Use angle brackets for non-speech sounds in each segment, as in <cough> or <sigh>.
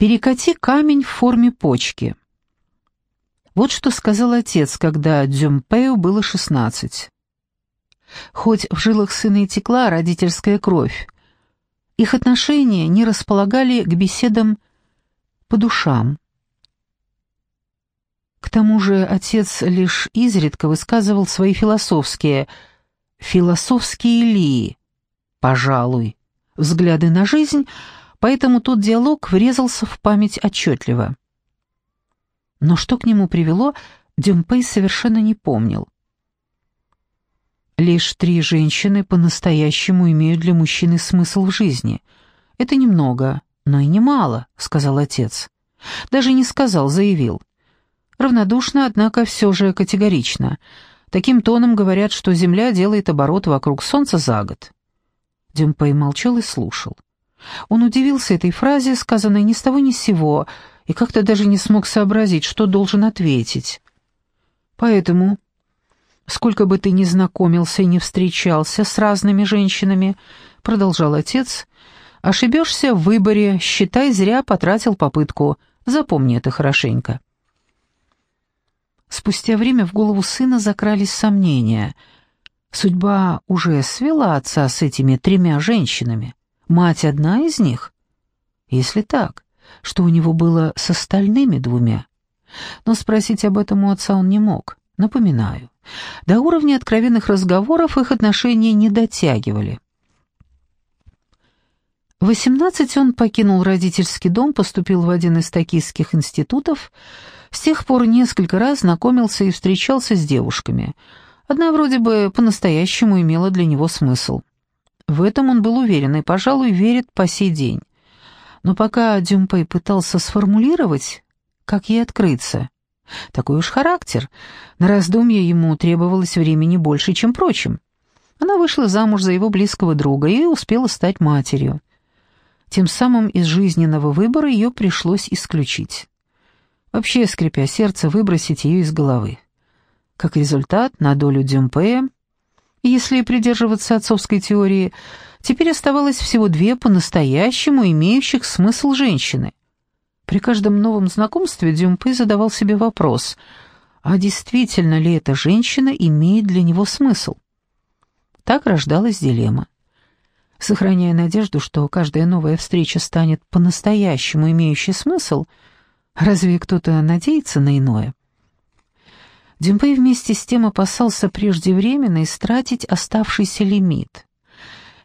Перекати камень в форме почки. Вот что сказал отец, когда Дзюмпею было шестнадцать. Хоть в жилах сына и текла родительская кровь, их отношения не располагали к беседам по душам. К тому же отец лишь изредка высказывал свои философские, философские ли, пожалуй, взгляды на жизнь, поэтому тот диалог врезался в память отчетливо. Но что к нему привело, Дюмпей совершенно не помнил. Лишь три женщины по-настоящему имеют для мужчины смысл в жизни. Это немного, но и немало, сказал отец. Даже не сказал, заявил. Равнодушно, однако, все же категорично. Таким тоном говорят, что Земля делает оборот вокруг Солнца за год. Дюмпей молчал и слушал. Он удивился этой фразе, сказанной ни с того ни с сего, и как-то даже не смог сообразить, что должен ответить. Поэтому, сколько бы ты ни знакомился и не встречался с разными женщинами, продолжал отец, ошибешься в выборе, считай, зря потратил попытку. Запомни это хорошенько. Спустя время в голову сына закрались сомнения. Судьба уже свела отца с этими тремя женщинами. Мать одна из них? Если так, что у него было с остальными двумя? Но спросить об этом у отца он не мог. Напоминаю, до уровня откровенных разговоров их отношения не дотягивали. В 18 он покинул родительский дом, поступил в один из токийских институтов, с тех пор несколько раз знакомился и встречался с девушками. Одна вроде бы по-настоящему имела для него смысл. В этом он был уверен и, пожалуй, верит по сей день. Но пока Дюмпей пытался сформулировать, как ей открыться, такой уж характер, на раздумье ему требовалось времени больше, чем прочим. Она вышла замуж за его близкого друга и успела стать матерью. Тем самым из жизненного выбора ее пришлось исключить. Вообще, скрипя сердце, выбросить ее из головы. Как результат, на долю Дюмпея, если придерживаться отцовской теории, теперь оставалось всего две по-настоящему имеющих смысл женщины. При каждом новом знакомстве Дюмпей задавал себе вопрос, а действительно ли эта женщина имеет для него смысл? Так рождалась дилемма. Сохраняя надежду, что каждая новая встреча станет по-настоящему имеющей смысл – Разве кто-то надеется на иное? Дюмпей вместе с тем опасался преждевременно истратить оставшийся лимит.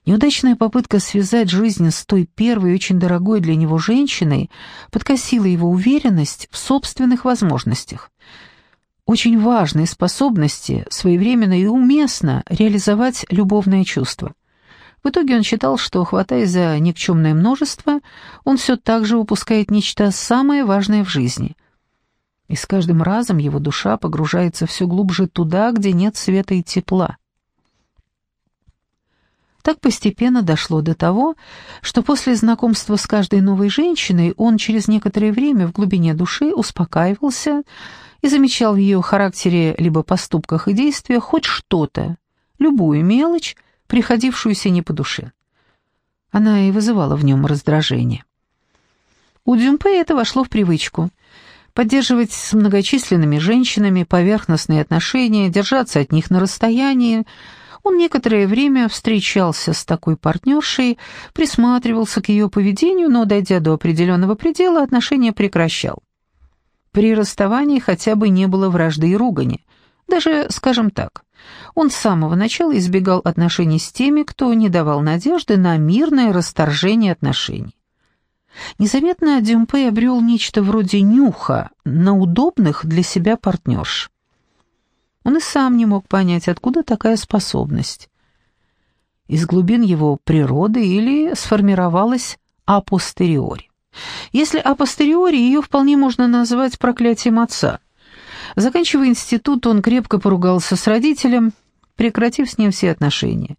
Неудачная попытка связать жизнь с той первой очень дорогой для него женщиной подкосила его уверенность в собственных возможностях. Очень важные способности своевременно и уместно реализовать любовное чувство. В итоге он считал, что, хватаясь за никчемное множество, он все так же упускает нечто самое важное в жизни. И с каждым разом его душа погружается все глубже туда, где нет света и тепла. Так постепенно дошло до того, что после знакомства с каждой новой женщиной он через некоторое время в глубине души успокаивался и замечал в ее характере либо поступках и действиях хоть что-то, любую мелочь, приходившуюся не по душе. Она и вызывала в нем раздражение. У Дюмпе это вошло в привычку. Поддерживать с многочисленными женщинами поверхностные отношения, держаться от них на расстоянии. Он некоторое время встречался с такой партнершей, присматривался к ее поведению, но, дойдя до определенного предела, отношения прекращал. При расставании хотя бы не было вражды и ругани. Даже, скажем так, он с самого начала избегал отношений с теми, кто не давал надежды на мирное расторжение отношений. Незаметно Дюмпей обрел нечто вроде нюха на удобных для себя партнерш. Он и сам не мог понять, откуда такая способность. Из глубин его природы или сформировалась апостериори. Если апостериори, ее вполне можно назвать проклятием отца – Заканчивая институт, он крепко поругался с родителем, прекратив с ним все отношения.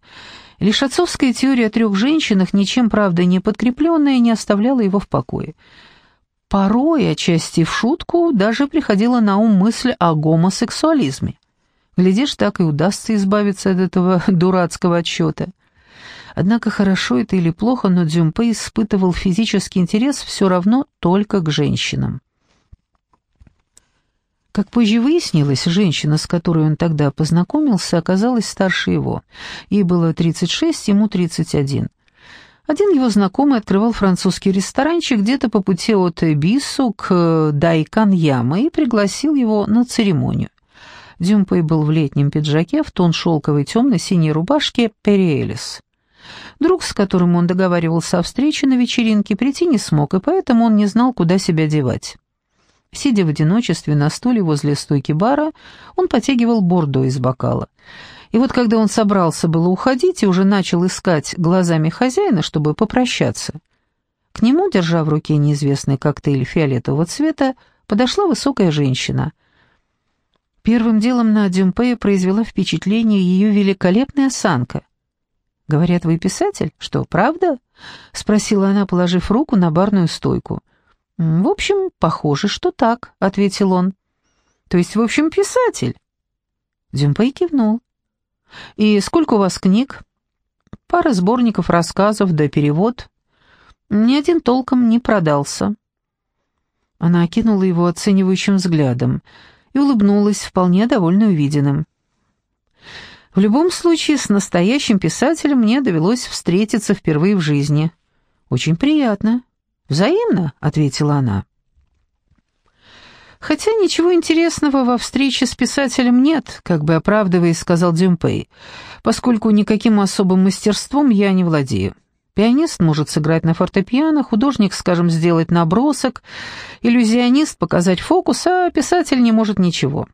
Лишь отцовская теория о трех женщинах, ничем, правда, не подкрепленная, не оставляла его в покое. Порой, отчасти в шутку, даже приходила на ум мысль о гомосексуализме. Глядишь, так и удастся избавиться от этого <laughs> дурацкого отсчета. Однако хорошо это или плохо, но Дзюмпэй испытывал физический интерес все равно только к женщинам. Как позже выяснилось, женщина, с которой он тогда познакомился, оказалась старше его. Ей было 36, ему 31. Один его знакомый открывал французский ресторанчик где-то по пути от Бису к Дайкан-Яма и пригласил его на церемонию. Дюмпей был в летнем пиджаке, в тон шелковой темно-синей рубашке «Периэлис». Друг, с которым он договаривался о встрече на вечеринке, прийти не смог, и поэтому он не знал, куда себя девать. Сидя в одиночестве на стуле возле стойки бара, он потягивал бордо из бокала. И вот когда он собрался было уходить и уже начал искать глазами хозяина, чтобы попрощаться, к нему, держа в руке неизвестный коктейль фиолетового цвета, подошла высокая женщина. Первым делом на Дюмпея произвела впечатление ее великолепная осанка. «Говорят, вы писатель? Что, правда?» — спросила она, положив руку на барную стойку. — «В общем, похоже, что так», — ответил он. «То есть, в общем, писатель?» Дзюмпэй кивнул. «И сколько у вас книг?» «Пара сборников рассказов да перевод. Ни один толком не продался». Она окинула его оценивающим взглядом и улыбнулась, вполне довольно увиденным. «В любом случае, с настоящим писателем мне довелось встретиться впервые в жизни. Очень приятно. «Взаимно», — ответила она. «Хотя ничего интересного во встрече с писателем нет», — как бы оправдываясь, сказал Дюмпей, «поскольку никаким особым мастерством я не владею. Пианист может сыграть на фортепиано, художник, скажем, сделать набросок, иллюзионист показать фокус, а писатель не может ничего».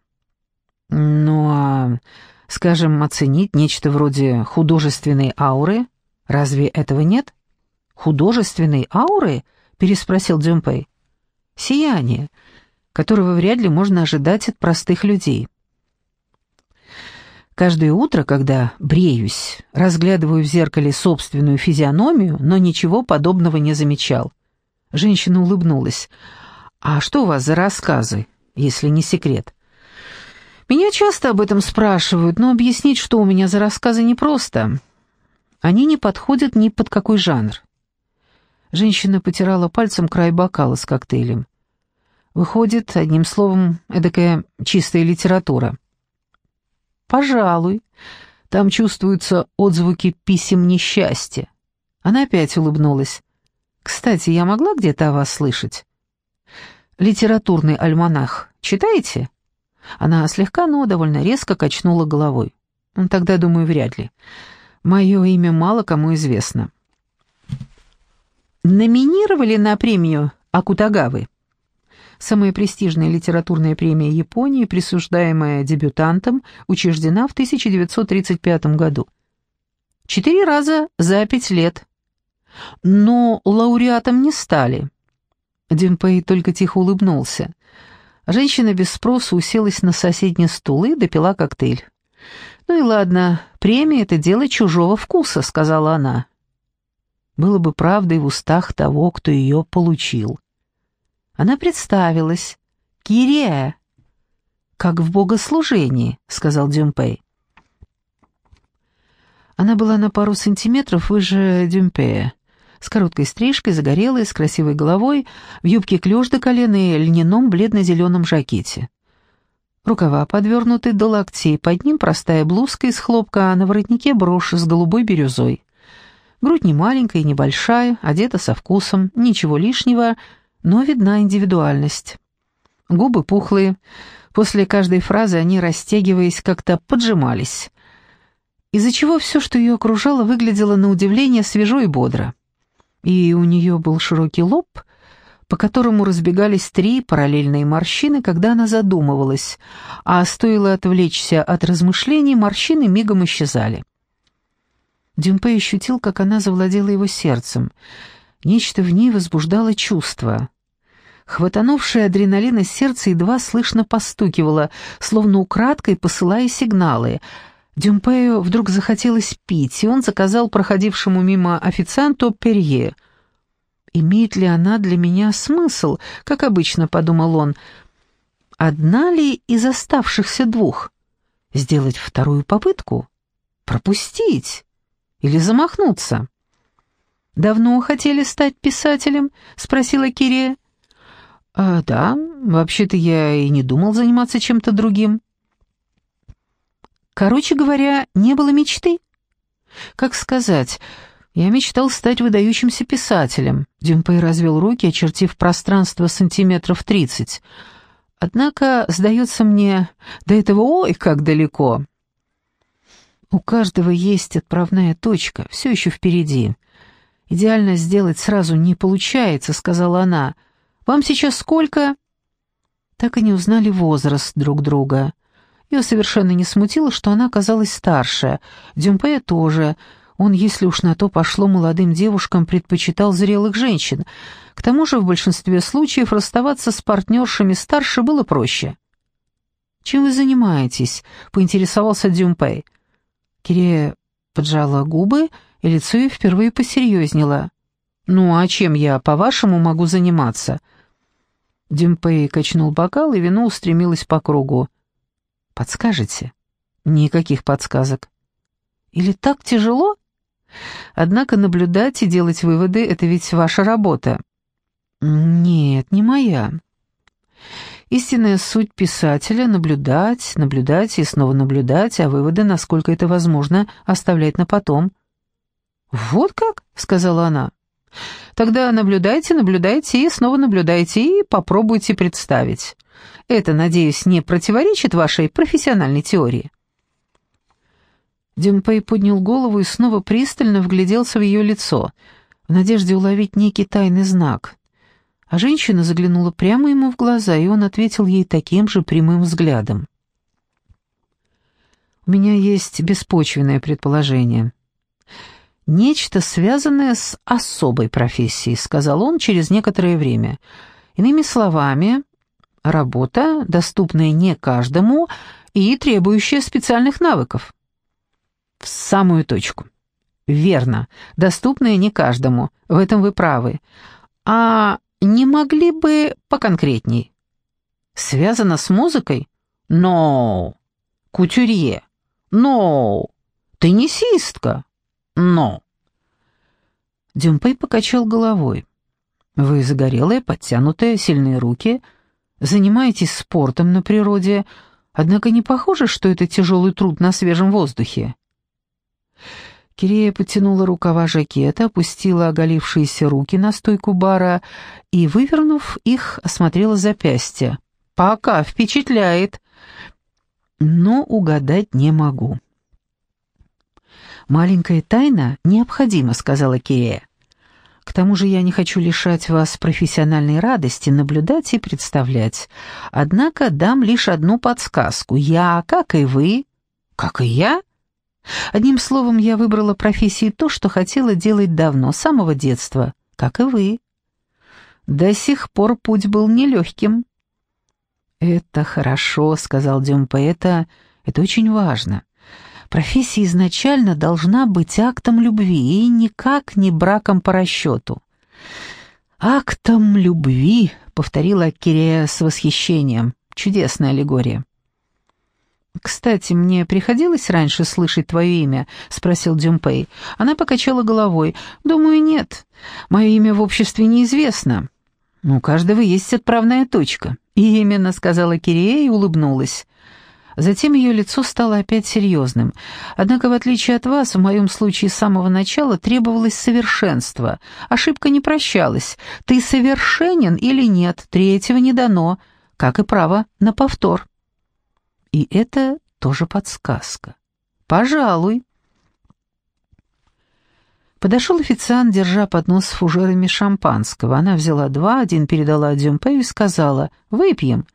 «Ну а, скажем, оценить нечто вроде художественной ауры, разве этого нет?» «Художественной ауры?» Переспросил Дзюмпэй. «Сияние, которого вряд ли можно ожидать от простых людей». Каждое утро, когда бреюсь, разглядываю в зеркале собственную физиономию, но ничего подобного не замечал. Женщина улыбнулась. «А что у вас за рассказы, если не секрет?» «Меня часто об этом спрашивают, но объяснить, что у меня за рассказы, непросто. Они не подходят ни под какой жанр. Женщина потирала пальцем край бокала с коктейлем. Выходит, одним словом, эдакая чистая литература. «Пожалуй. Там чувствуются отзвуки писем несчастья». Она опять улыбнулась. «Кстати, я могла где-то о вас слышать?» «Литературный альманах. Читаете?» Она слегка, но довольно резко качнула головой. «Тогда, думаю, вряд ли. Мое имя мало кому известно» номинировали на премию Акутагавы. Самая престижная литературная премия Японии, присуждаемая дебютантам, учреждена в 1935 году. Четыре раза за пять лет. Но лауреатом не стали. Димпей только тихо улыбнулся. Женщина без спроса уселась на соседний стул и допила коктейль. «Ну и ладно, премия — это дело чужого вкуса», — сказала она было бы правдой в устах того, кто ее получил. Она представилась. «Кирия!» «Как в богослужении», — сказал Дюмпей. Она была на пару сантиметров выше Дюмпея, с короткой стрижкой, загорелой, с красивой головой, в юбке клеш до колена и льняном бледно-зеленом жакете. Рукава подвернуты до локтей, под ним простая блузка из хлопка, а на воротнике брошь с голубой бирюзой. Грудь не маленькая и небольшая, одета со вкусом, ничего лишнего, но видна индивидуальность. Губы пухлые, после каждой фразы они, растягиваясь, как-то поджимались, из-за чего все, что ее окружало, выглядело на удивление свежо и бодро. И у нее был широкий лоб, по которому разбегались три параллельные морщины, когда она задумывалась, а стоило отвлечься от размышлений, морщины мигом исчезали. Дюмпе ощутил, как она завладела его сердцем. Нечто в ней возбуждало чувство. Хватанувшее адреналина сердце едва слышно постукивало, словно украдкой посылая сигналы. Дюмпею вдруг захотелось пить, и он заказал проходившему мимо официанту перье. «Имеет ли она для меня смысл?» — как обычно подумал он. «Одна ли из оставшихся двух? Сделать вторую попытку? Пропустить?» Или замахнуться. «Давно хотели стать писателем?» — спросила Кирия. «А, «Да, вообще-то я и не думал заниматься чем-то другим». «Короче говоря, не было мечты?» «Как сказать, я мечтал стать выдающимся писателем». Дюмпей развел руки, очертив пространство сантиметров тридцать. «Однако, сдается мне, до этого ой, как далеко». «У каждого есть отправная точка, все еще впереди». «Идеально сделать сразу не получается», — сказала она. «Вам сейчас сколько?» Так и не узнали возраст друг друга. Ее совершенно не смутило, что она оказалась старше. Дюмпея тоже. Он, если уж на то пошло, молодым девушкам предпочитал зрелых женщин. К тому же в большинстве случаев расставаться с партнершами старше было проще. «Чем вы занимаетесь?» — поинтересовался Дюмпей. Кирея поджала губы и лицо ей впервые посерьезнело. «Ну, а чем я, по-вашему, могу заниматься?» Димпей качнул бокал, и вино устремилось по кругу. «Подскажете?» «Никаких подсказок». «Или так тяжело?» «Однако наблюдать и делать выводы — это ведь ваша работа». «Нет, не моя». Истинная суть писателя — наблюдать, наблюдать и снова наблюдать, а выводы, насколько это возможно, оставлять на потом — «Вот как?» — сказала она. «Тогда наблюдайте, наблюдайте и снова наблюдайте и попробуйте представить. Это, надеюсь, не противоречит вашей профессиональной теории?» Дюмпей поднял голову и снова пристально вгляделся в ее лицо, в надежде уловить некий тайный знак. А женщина заглянула прямо ему в глаза, и он ответил ей таким же прямым взглядом. «У меня есть беспочвенное предположение. «Нечто, связанное с особой профессией», — сказал он через некоторое время. «Иными словами, работа, доступная не каждому и требующая специальных навыков». «В самую точку». «Верно, доступная не каждому, в этом вы правы. А не могли бы поконкретней?» «Связано с музыкой?» «Но!» «Кутюрье?» «Но!» «Теннисистка?» Но...» Дюмпей покачал головой. «Вы загорелая, подтянутая, сильные руки, занимаетесь спортом на природе, однако не похоже, что это тяжелый труд на свежем воздухе». Кирея потянула рукава жакета, опустила оголившиеся руки на стойку бара и, вывернув их, осмотрела запястье. «Пока впечатляет, но угадать не могу». «Маленькая тайна необходима», — сказала Кирея. «К тому же я не хочу лишать вас профессиональной радости наблюдать и представлять. Однако дам лишь одну подсказку. Я, как и вы...» «Как и я?» Одним словом, я выбрала профессии то, что хотела делать давно, с самого детства, как и вы. До сих пор путь был нелегким. «Это хорошо», — сказал Дюмпе, — «это... это очень важно. Профессия изначально должна быть актом любви и никак не браком по расчету. «Актом любви», — повторила Кирея с восхищением. Чудесная аллегория. «Кстати, мне приходилось раньше слышать твое имя?» — спросил Дюмпей. Она покачала головой. «Думаю, нет. Мое имя в обществе неизвестно». «У каждого есть отправная точка». «Именно», — сказала Кирея и улыбнулась. Затем ее лицо стало опять серьезным. Однако, в отличие от вас, в моем случае с самого начала требовалось совершенство. Ошибка не прощалась. Ты совершенен или нет, третьего не дано, как и право на повтор. И это тоже подсказка. Пожалуй. Подошел официант, держа поднос с фужерами шампанского. Она взяла два, один передала Дюмпею и сказала «Выпьем».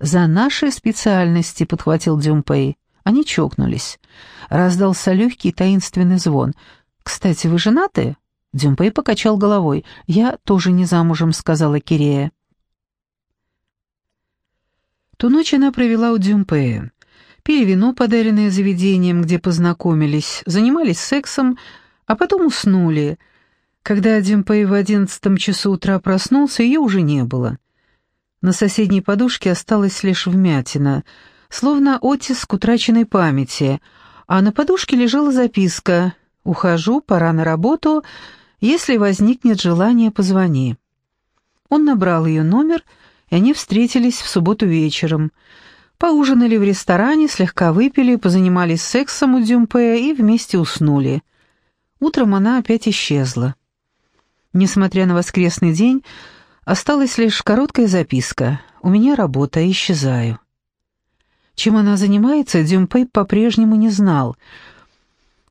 «За наши специальности», — подхватил Дюмпей. Они чокнулись. Раздался легкий таинственный звон. «Кстати, вы женаты?» Дюмпей покачал головой. «Я тоже не замужем», — сказала Кирея. Ту ночь она провела у Дюмпея. Пили вино, подаренное заведением, где познакомились, занимались сексом, а потом уснули. Когда Дюмпей в одиннадцатом часу утра проснулся, ее уже не было. На соседней подушке осталась лишь вмятина, словно оттиск утраченной памяти, а на подушке лежала записка Ухожу, пора на работу. Если возникнет желание, позвони». Он набрал ее номер, и они встретились в субботу вечером. Поужинали в ресторане, слегка выпили, позанимались сексом у Дюмпе и вместе уснули. Утром она опять исчезла. Несмотря на воскресный день, осталась лишь короткая записка «У меня работа, исчезаю». Чем она занимается, Дюмпей по-прежнему не знал.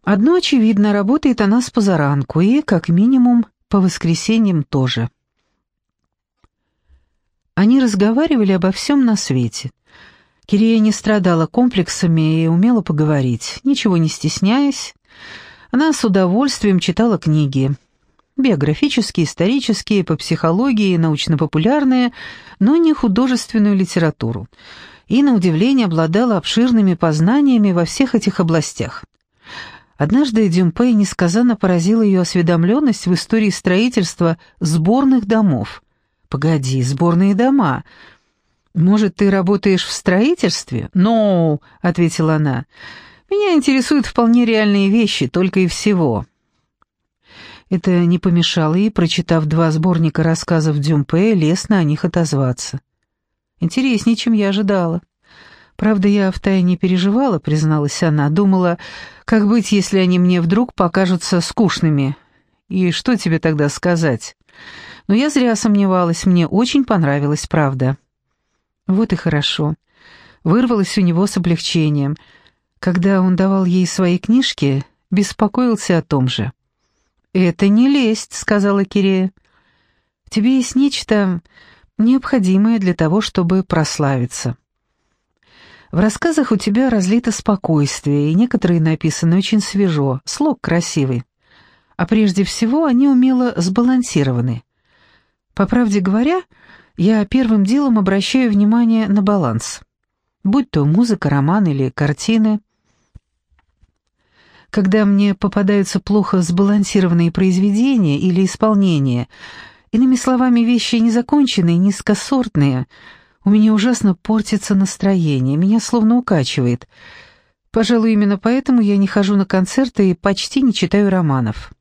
Одно очевидно, работает она с позаранку и, как минимум, по воскресеньям тоже. Они разговаривали обо всем на свете. Кирия не страдала комплексами и умела поговорить, ничего не стесняясь. Она с удовольствием читала книги. Биографические, исторические, по психологии, научно-популярные, но не художественную литературу. И, на удивление, обладала обширными познаниями во всех этих областях. Однажды Дюмпей несказанно поразила ее осведомленность в истории строительства сборных домов – «Погоди, сборные дома. Может, ты работаешь в строительстве?» «Ну», — ответила она, — «меня интересуют вполне реальные вещи, только и всего». Это не помешало ей, прочитав два сборника рассказов Дюмпе, лестно о них отозваться. Интереснее, чем я ожидала. Правда, я втайне переживала, призналась она, думала, как быть, если они мне вдруг покажутся скучными. И что тебе тогда сказать? Но я зря сомневалась, мне очень понравилось, правда. Вот и хорошо. Вырвалось у него с облегчением. Когда он давал ей свои книжки, беспокоился о том же. «Это не лесть», — сказала Кирея. «Тебе есть нечто необходимое для того, чтобы прославиться». В рассказах у тебя разлито спокойствие, и некоторые написаны очень свежо, слог красивый. А прежде всего они умело сбалансированы. По правде говоря, я первым делом обращаю внимание на баланс. Будь то музыка, роман или картины. Когда мне попадаются плохо сбалансированные произведения или исполнения, иными словами, вещи незаконченные, низкосортные, у меня ужасно портится настроение, меня словно укачивает. Пожалуй, именно поэтому я не хожу на концерты и почти не читаю романов.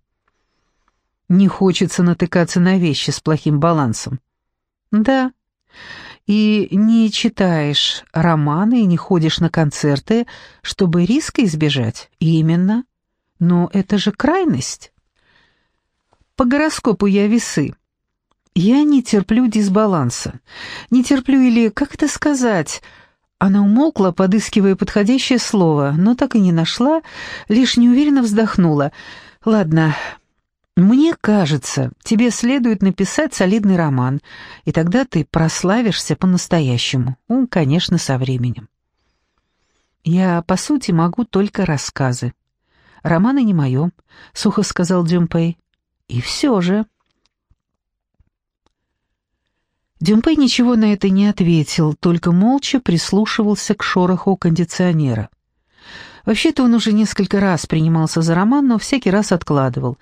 Не хочется натыкаться на вещи с плохим балансом. Да. И не читаешь романы и не ходишь на концерты, чтобы риска избежать. Именно. Но это же крайность. По гороскопу я весы. Я не терплю дисбаланса. Не терплю или, как это сказать... Она умолкла, подыскивая подходящее слово, но так и не нашла, лишь неуверенно вздохнула. «Ладно, мне кажется, тебе следует написать солидный роман, и тогда ты прославишься по-настоящему. Ну, конечно, со временем. Я, по сути, могу только рассказы. Романы не мое, — сухо сказал Дюмпей. И все же... Дюмпей ничего на это не ответил, только молча прислушивался к шороху кондиционера. Вообще-то он уже несколько раз принимался за роман, но всякий раз откладывал.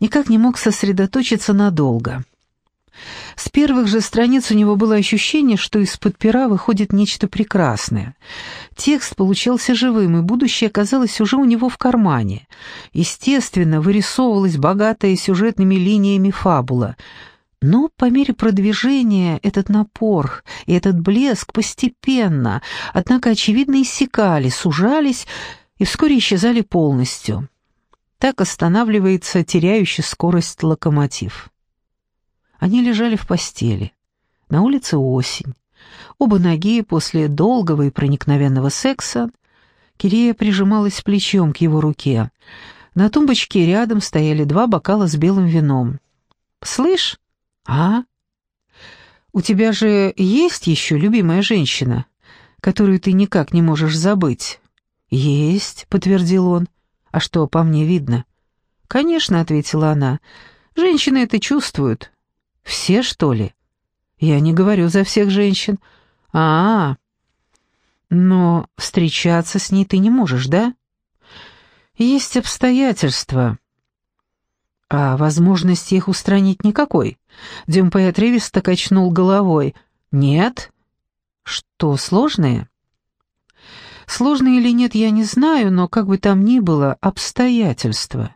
Никак не мог сосредоточиться надолго. С первых же страниц у него было ощущение, что из-под пера выходит нечто прекрасное. Текст получался живым, и будущее оказалось уже у него в кармане. Естественно, вырисовывалась богатая сюжетными линиями фабула — но по мере продвижения этот напор и этот блеск постепенно, однако очевидно иссякали, сужались и вскоре исчезали полностью. Так останавливается теряющий скорость локомотив. Они лежали в постели. На улице осень. Оба ноги после долгого и проникновенного секса. Кирия прижималась плечом к его руке. На тумбочке рядом стояли два бокала с белым вином. «Слышь, «А? У тебя же есть еще любимая женщина, которую ты никак не можешь забыть?» «Есть», — подтвердил он. «А что, по мне видно?» «Конечно», — ответила она. «Женщины это чувствуют». «Все, что ли?» «Я не говорю за всех женщин». «А, -а. но встречаться с ней ты не можешь, да?» «Есть обстоятельства» а возможности их устранить никакой. Дюмпей отрывисто качнул головой. «Нет?» «Что, сложные?» «Сложные или нет, я не знаю, но как бы там ни было, обстоятельства.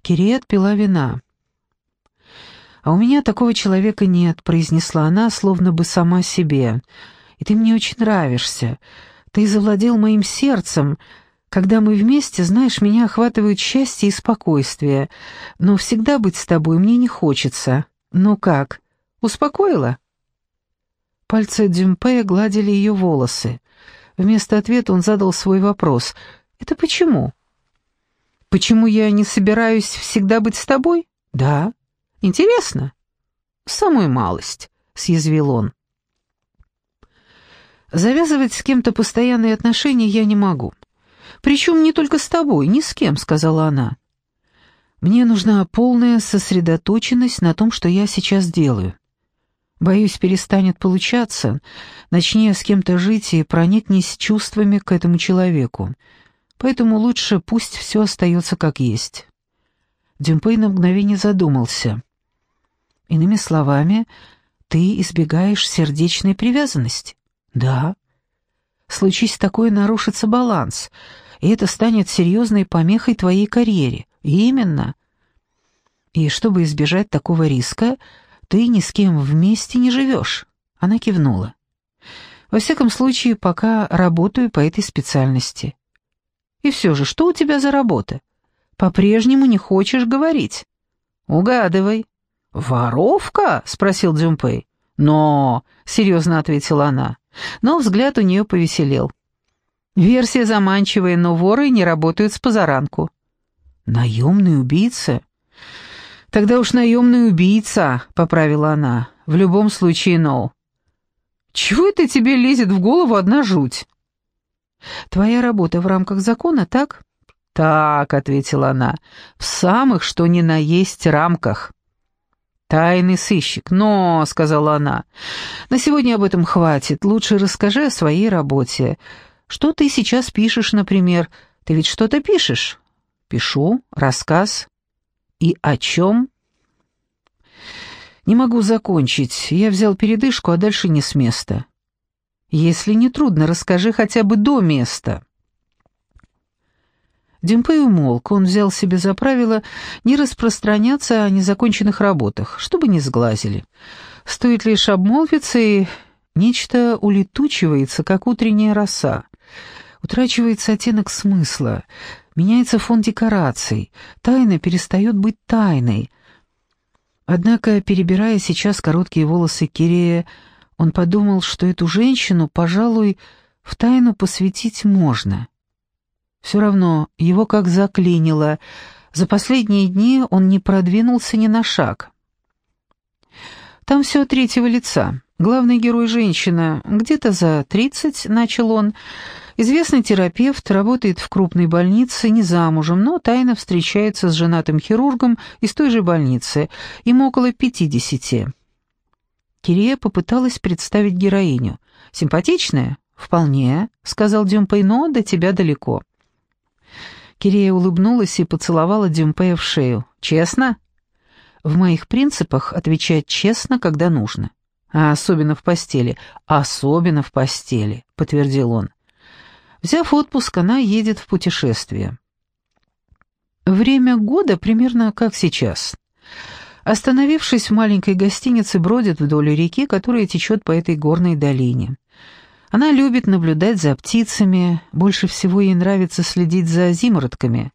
Кириет пила вина. «А у меня такого человека нет», — произнесла она, словно бы сама себе. «И ты мне очень нравишься. Ты завладел моим сердцем. Когда мы вместе, знаешь, меня охватывают счастье и спокойствие. Но всегда быть с тобой мне не хочется. Ну как, успокоила?» Пальцы Дюмпея гладили ее волосы. Вместо ответа он задал свой вопрос. «Это почему?» «Почему я не собираюсь всегда быть с тобой?» «Да». «Интересно?» «Самую малость», — съязвил он. «Завязывать с кем-то постоянные отношения я не могу. Причем не только с тобой, ни с кем», — сказала она. «Мне нужна полная сосредоточенность на том, что я сейчас делаю. Боюсь, перестанет получаться, начни с кем-то жить и проникнись чувствами к этому человеку. Поэтому лучше пусть все остается как есть». Дюмпей на мгновение задумался. «Иными словами, ты избегаешь сердечной привязанности?» «Да». «Случись такое, нарушится баланс, и это станет серьезной помехой твоей карьере». «Именно». «И чтобы избежать такого риска, ты ни с кем вместе не живешь?» Она кивнула. «Во всяком случае, пока работаю по этой специальности». «И все же, что у тебя за работа? По-прежнему не хочешь говорить?» «Угадывай». «Воровка?» — спросил Дзюмпэй. «Но...» — серьезно ответила она. Но взгляд у нее повеселел. «Версия заманчивая, но воры не работают с позаранку». «Наемный убийца?» «Тогда уж наемный убийца», — поправила она. «В любом случае, ноу». «Чего это тебе лезет в голову одна жуть?» «Твоя работа в рамках закона, так?» «Так», — ответила она, — «в самых, что ни на есть, рамках». «Тайный сыщик, но», — сказала она, — «на сегодня об этом хватит. Лучше расскажи о своей работе. Что ты сейчас пишешь, например? Ты ведь что-то пишешь?» «Пишу. Рассказ. «И о чем?» «Не могу закончить. Я взял передышку, а дальше не с места». «Если не трудно, расскажи хотя бы до места». Димпей умолк, он взял себе за правило не распространяться о незаконченных работах, чтобы не сглазили. Стоит лишь обмолвиться, и нечто улетучивается, как утренняя роса. Утрачивается оттенок смысла, меняется фон декораций, тайна перестает быть тайной. Однако, перебирая сейчас короткие волосы Кирея, он подумал, что эту женщину, пожалуй, в тайну посвятить можно. Все равно его как заклинило. За последние дни он не продвинулся ни на шаг. Там все третьего лица. Главный герой — женщина. Где-то за тридцать, начал он, — Известный терапевт, работает в крупной больнице, не замужем, но тайно встречается с женатым хирургом из той же больницы, ему около пятидесяти. Кирия попыталась представить героиню. «Симпатичная?» «Вполне», — сказал Дюмпей, — «но до тебя далеко». Кирия улыбнулась и поцеловала Дюмпея в шею. «Честно?» «В моих принципах отвечать честно, когда нужно». «А особенно в постели». «Особенно в постели», — подтвердил он. Взяв отпуск, она едет в путешествие. Время года примерно как сейчас. Остановившись в маленькой гостинице, бродит вдоль реки, которая течет по этой горной долине. Она любит наблюдать за птицами, больше всего ей нравится следить за зимородками.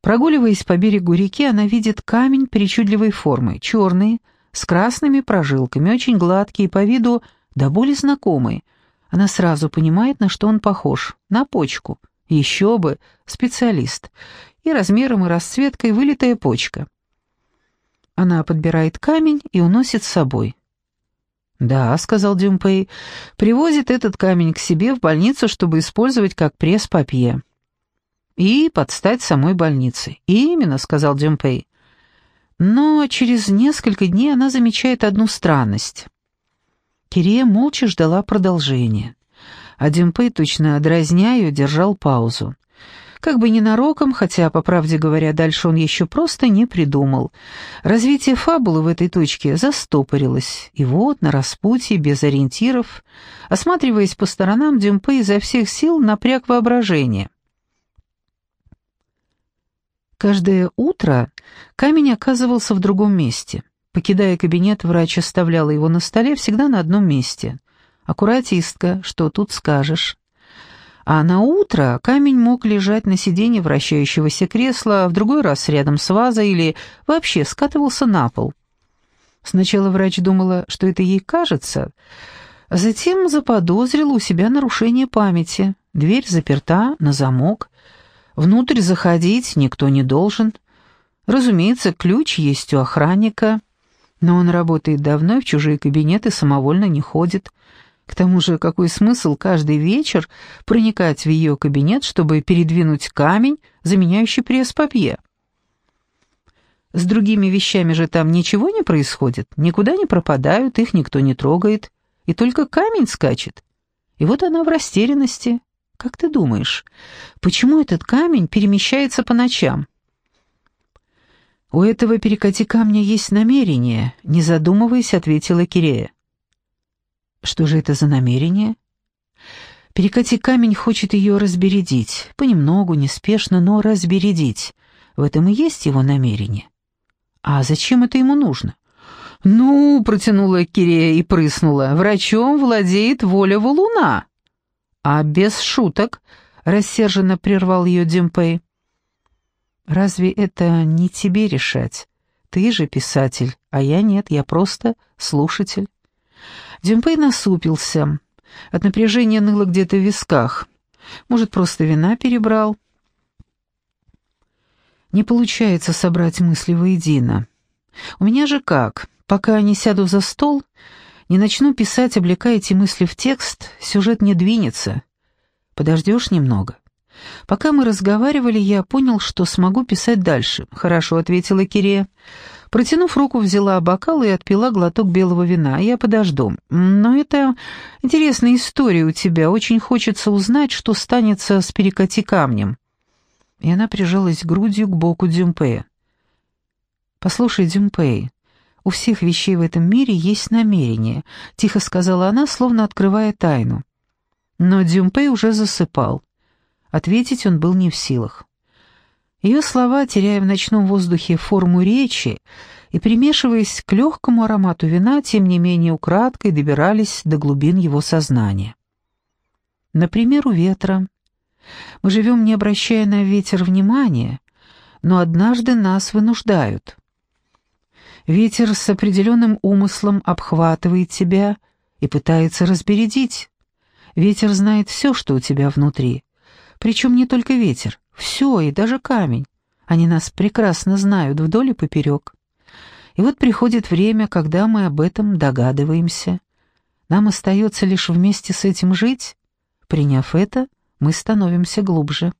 Прогуливаясь по берегу реки, она видит камень причудливой формы, черный, с красными прожилками, очень гладкий, по виду до боли знакомый, она сразу понимает, на что он похож. На почку. Еще бы, специалист. И размером, и расцветкой вылитая почка. Она подбирает камень и уносит с собой. «Да», — сказал Дюмпей, — «привозит этот камень к себе в больницу, чтобы использовать как пресс-папье». «И подстать самой больнице». «Именно», — сказал Дюмпей. Но через несколько дней она замечает одну странность. Кирия молча ждала продолжения. А Димпей, точно дразня ее, держал паузу. Как бы ненароком, хотя, по правде говоря, дальше он еще просто не придумал. Развитие фабулы в этой точке застопорилось. И вот, на распутье, без ориентиров, осматриваясь по сторонам, Дюмпе изо всех сил напряг воображение. Каждое утро камень оказывался в другом месте. Покидая кабинет, врач оставляла его на столе всегда на одном месте. Аккуратистка, что тут скажешь. А на утро камень мог лежать на сиденье вращающегося кресла, в другой раз рядом с вазой или вообще скатывался на пол. Сначала врач думала, что это ей кажется, а затем заподозрила у себя нарушение памяти. Дверь заперта на замок. Внутрь заходить никто не должен. Разумеется, ключ есть у охранника, но он работает давно и в чужие кабинеты самовольно не ходит. К тому же, какой смысл каждый вечер проникать в ее кабинет, чтобы передвинуть камень, заменяющий пресс-папье? С другими вещами же там ничего не происходит, никуда не пропадают, их никто не трогает, и только камень скачет. И вот она в растерянности. Как ты думаешь, почему этот камень перемещается по ночам? У этого перекати камня есть намерение, не задумываясь, ответила Кирея. Что же это за намерение? Перекати камень хочет ее разбередить, понемногу, неспешно, но разбередить. В этом и есть его намерение. А зачем это ему нужно? «Ну», — протянула Кирея и прыснула, — «врачом владеет воля валуна». «А без шуток», — рассерженно прервал ее Димпей. «Разве это не тебе решать? Ты же писатель, а я нет, я просто слушатель». Димпей насупился. От напряжения ныло где-то в висках. Может, просто вина перебрал? Не получается собрать мысли воедино. У меня же как? Пока не сяду за стол, не начну писать, облекая эти мысли в текст, сюжет не двинется. Подождешь немного. Пока мы разговаривали, я понял, что смогу писать дальше. «Хорошо», — ответила Кирея. Протянув руку, взяла бокал и отпила глоток белого вина. «Я подожду. Но это интересная история у тебя. Очень хочется узнать, что станется с перекати камнем» и она прижалась грудью к боку Дюмпея. «Послушай, Дюмпей, у всех вещей в этом мире есть намерение», — тихо сказала она, словно открывая тайну. Но Дюмпей уже засыпал. Ответить он был не в силах. Ее слова, теряя в ночном воздухе форму речи и примешиваясь к легкому аромату вина, тем не менее украдкой добирались до глубин его сознания. Например, у ветра, мы живем, не обращая на ветер внимания, но однажды нас вынуждают. Ветер с определенным умыслом обхватывает тебя и пытается разбередить. Ветер знает все, что у тебя внутри. Причем не только ветер, все и даже камень. Они нас прекрасно знают вдоль и поперек. И вот приходит время, когда мы об этом догадываемся. Нам остается лишь вместе с этим жить. Приняв это, мы становимся глубже.